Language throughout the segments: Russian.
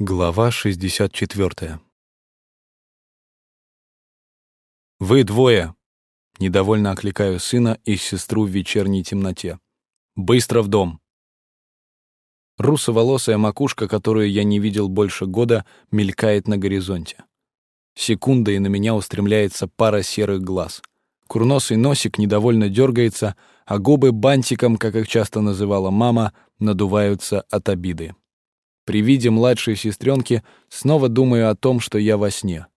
Глава 64. «Вы двое!» — недовольно окликаю сына и сестру в вечерней темноте. «Быстро в дом!» Русоволосая макушка, которую я не видел больше года, мелькает на горизонте. Секунда, и на меня устремляется пара серых глаз. Курносый носик недовольно дергается, а губы бантиком, как их часто называла мама, надуваются от обиды. При виде младшей сестренки снова думаю о том, что я во сне.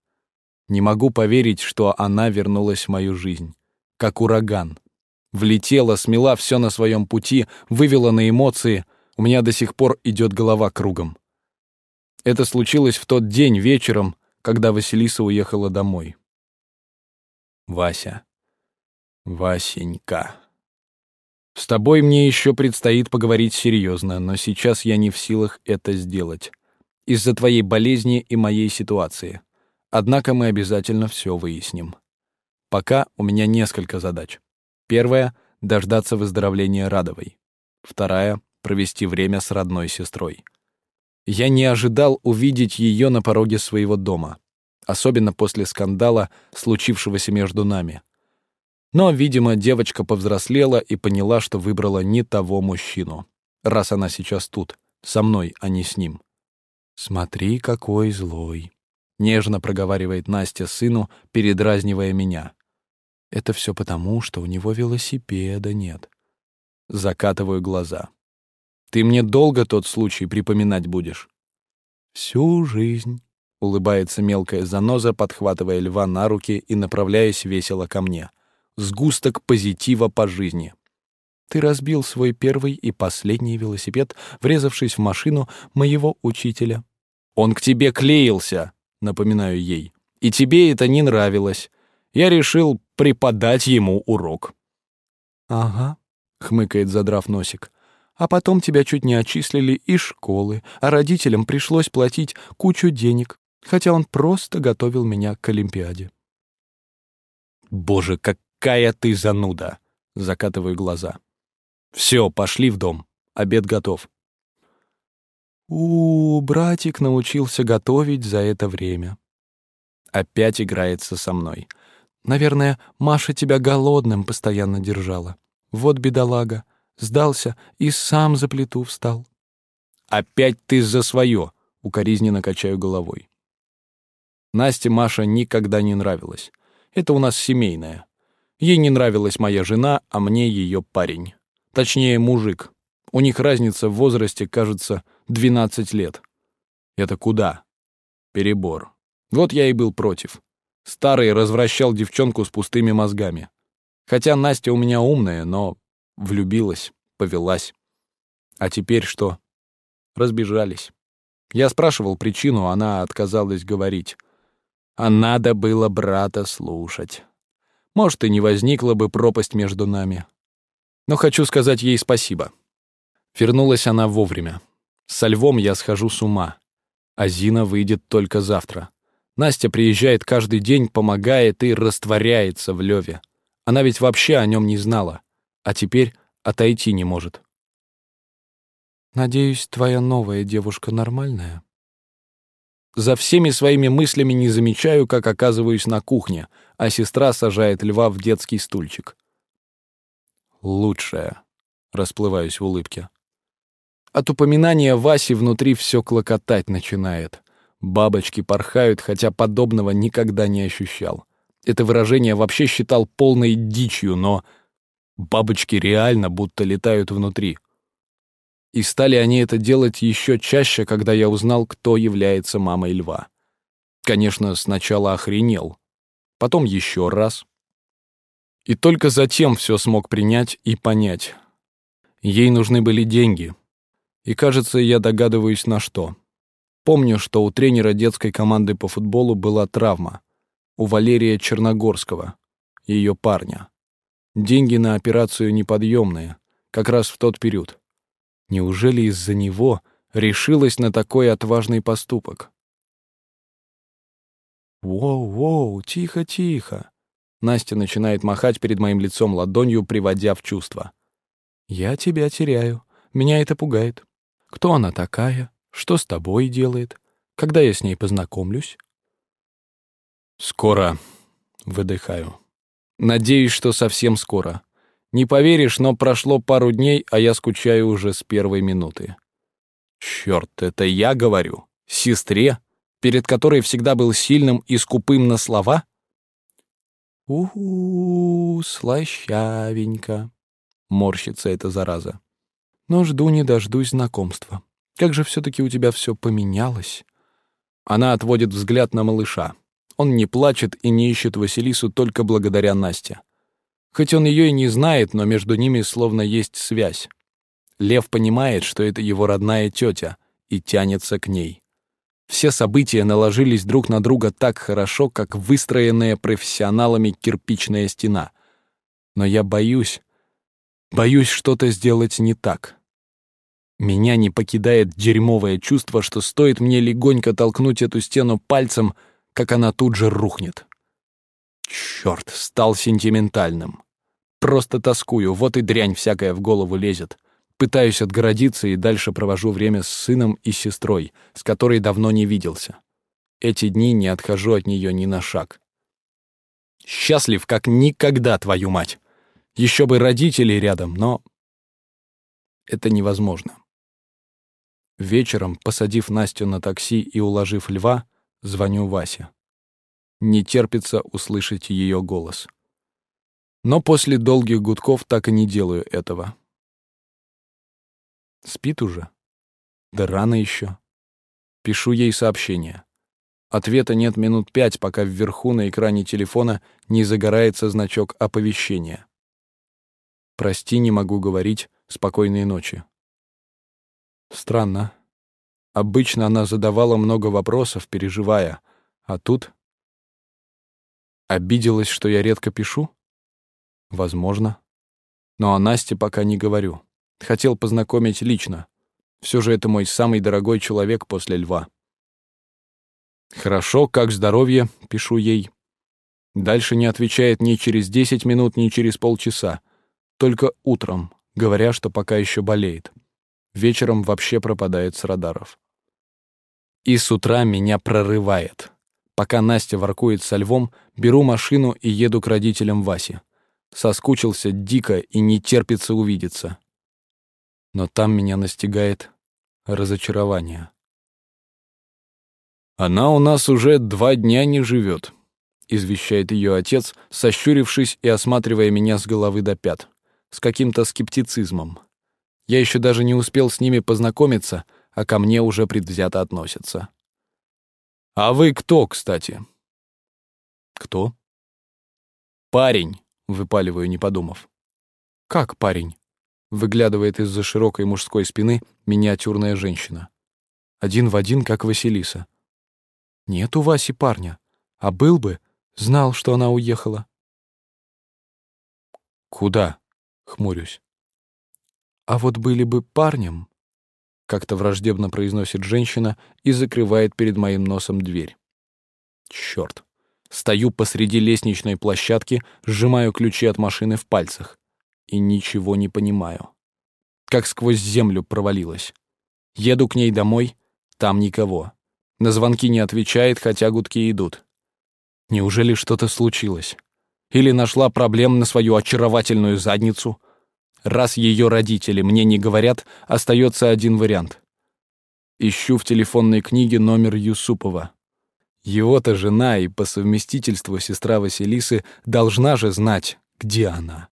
Не могу поверить, что она вернулась в мою жизнь. Как ураган. Влетела, смела все на своем пути, вывела на эмоции. У меня до сих пор идет голова кругом. Это случилось в тот день вечером, когда Василиса уехала домой. Вася. Васенька. С тобой мне еще предстоит поговорить серьезно, но сейчас я не в силах это сделать. Из-за твоей болезни и моей ситуации. Однако мы обязательно все выясним. Пока у меня несколько задач. Первая — дождаться выздоровления Радовой. Вторая — провести время с родной сестрой. Я не ожидал увидеть ее на пороге своего дома, особенно после скандала, случившегося между нами. Но, видимо, девочка повзрослела и поняла, что выбрала не того мужчину, раз она сейчас тут, со мной, а не с ним. «Смотри, какой злой», — нежно проговаривает Настя сыну, передразнивая меня. «Это все потому, что у него велосипеда нет». Закатываю глаза. «Ты мне долго тот случай припоминать будешь?» «Всю жизнь», — улыбается мелкая заноза, подхватывая льва на руки и направляясь весело ко мне — сгусток позитива по жизни. Ты разбил свой первый и последний велосипед, врезавшись в машину моего учителя. Он к тебе клеился, напоминаю ей. И тебе это не нравилось. Я решил преподать ему урок. Ага, хмыкает, задрав носик. А потом тебя чуть не отчислили из школы, а родителям пришлось платить кучу денег, хотя он просто готовил меня к Олимпиаде. Боже, как какая ты зануда!» Закатываю глаза. «Все, пошли в дом. Обед готов». У, -у, братик научился готовить за это время. Опять играется со мной. Наверное, Маша тебя голодным постоянно держала. Вот бедолага, сдался и сам за плиту встал. Опять ты за свое, укоризненно качаю головой. Насте Маша никогда не нравилась. Это у нас семейное. Ей не нравилась моя жена, а мне ее парень. Точнее, мужик. У них разница в возрасте, кажется, 12 лет. Это куда? Перебор. Вот я и был против. Старый развращал девчонку с пустыми мозгами. Хотя Настя у меня умная, но влюбилась, повелась. А теперь что? Разбежались. Я спрашивал причину, она отказалась говорить. А надо было брата слушать. Может, и не возникла бы пропасть между нами. Но хочу сказать ей спасибо. Вернулась она вовремя. Со львом я схожу с ума. А Зина выйдет только завтра. Настя приезжает каждый день, помогает и растворяется в Леве. Она ведь вообще о нем не знала. А теперь отойти не может. «Надеюсь, твоя новая девушка нормальная?» За всеми своими мыслями не замечаю, как оказываюсь на кухне, а сестра сажает льва в детский стульчик. «Лучшая», — расплываюсь в улыбке. От упоминания Васи внутри все клокотать начинает. Бабочки порхают, хотя подобного никогда не ощущал. Это выражение вообще считал полной дичью, но бабочки реально будто летают внутри. И стали они это делать еще чаще, когда я узнал, кто является мамой льва. Конечно, сначала охренел, потом еще раз. И только затем все смог принять и понять. Ей нужны были деньги. И, кажется, я догадываюсь, на что. Помню, что у тренера детской команды по футболу была травма. У Валерия Черногорского, ее парня. Деньги на операцию неподъемные, как раз в тот период. Неужели из-за него решилась на такой отважный поступок? «Воу-воу, тихо-тихо!» Настя начинает махать перед моим лицом ладонью, приводя в чувство. «Я тебя теряю. Меня это пугает. Кто она такая? Что с тобой делает? Когда я с ней познакомлюсь? Скоро, выдыхаю. Надеюсь, что совсем скоро. Не поверишь, но прошло пару дней, а я скучаю уже с первой минуты. Черт, это я говорю? Сестре, перед которой всегда был сильным и скупым на слова? У-у, слащавенько. Морщится эта зараза. Но жду не дождусь знакомства. Как же все-таки у тебя все поменялось? Она отводит взгляд на малыша. Он не плачет и не ищет Василису только благодаря Насте. Хоть он ее и не знает, но между ними словно есть связь. Лев понимает, что это его родная тетя, и тянется к ней. Все события наложились друг на друга так хорошо, как выстроенная профессионалами кирпичная стена. Но я боюсь, боюсь что-то сделать не так. Меня не покидает дерьмовое чувство, что стоит мне легонько толкнуть эту стену пальцем, как она тут же рухнет. Черт, стал сентиментальным. Просто тоскую, вот и дрянь всякая в голову лезет. Пытаюсь отгородиться и дальше провожу время с сыном и сестрой, с которой давно не виделся. Эти дни не отхожу от нее ни на шаг. Счастлив, как никогда, твою мать. Еще бы родители рядом, но это невозможно. Вечером, посадив Настю на такси и уложив льва, звоню Васе. Не терпится услышать ее голос. Но после долгих гудков так и не делаю этого. Спит уже? Да рано еще. Пишу ей сообщение. Ответа нет минут пять, пока вверху на экране телефона не загорается значок оповещения. «Прости, не могу говорить. Спокойной ночи». Странно. Обычно она задавала много вопросов, переживая, а тут... Обиделась, что я редко пишу? Возможно. Но о Насте пока не говорю. Хотел познакомить лично. Все же это мой самый дорогой человек после льва. «Хорошо, как здоровье?» — пишу ей. Дальше не отвечает ни через десять минут, ни через полчаса. Только утром, говоря, что пока еще болеет вечером вообще пропадает с радаров. И с утра меня прорывает. Пока Настя воркует со львом, беру машину и еду к родителям Васи. Соскучился дико и не терпится увидеться. Но там меня настигает разочарование. «Она у нас уже два дня не живет», — извещает ее отец, сощурившись и осматривая меня с головы до пят, с каким-то скептицизмом. Я еще даже не успел с ними познакомиться, а ко мне уже предвзято относятся. «А вы кто, кстати?» «Кто?» «Парень», — выпаливаю, не подумав. «Как парень?» — выглядывает из-за широкой мужской спины миниатюрная женщина. Один в один, как Василиса. «Нет у Васи парня. А был бы, знал, что она уехала». «Куда?» — хмурюсь. А вот были бы парнем, как-то враждебно произносит женщина и закрывает перед моим носом дверь. Черт. Стою посреди лестничной площадки, сжимаю ключи от машины в пальцах и ничего не понимаю. Как сквозь землю провалилась. Еду к ней домой, там никого. На звонки не отвечает, хотя гудки идут. Неужели что-то случилось? Или нашла проблем на свою очаровательную задницу — Раз ее родители мне не говорят, остается один вариант. Ищу в телефонной книге номер Юсупова. Его-то жена и по совместительству сестра Василисы должна же знать, где она.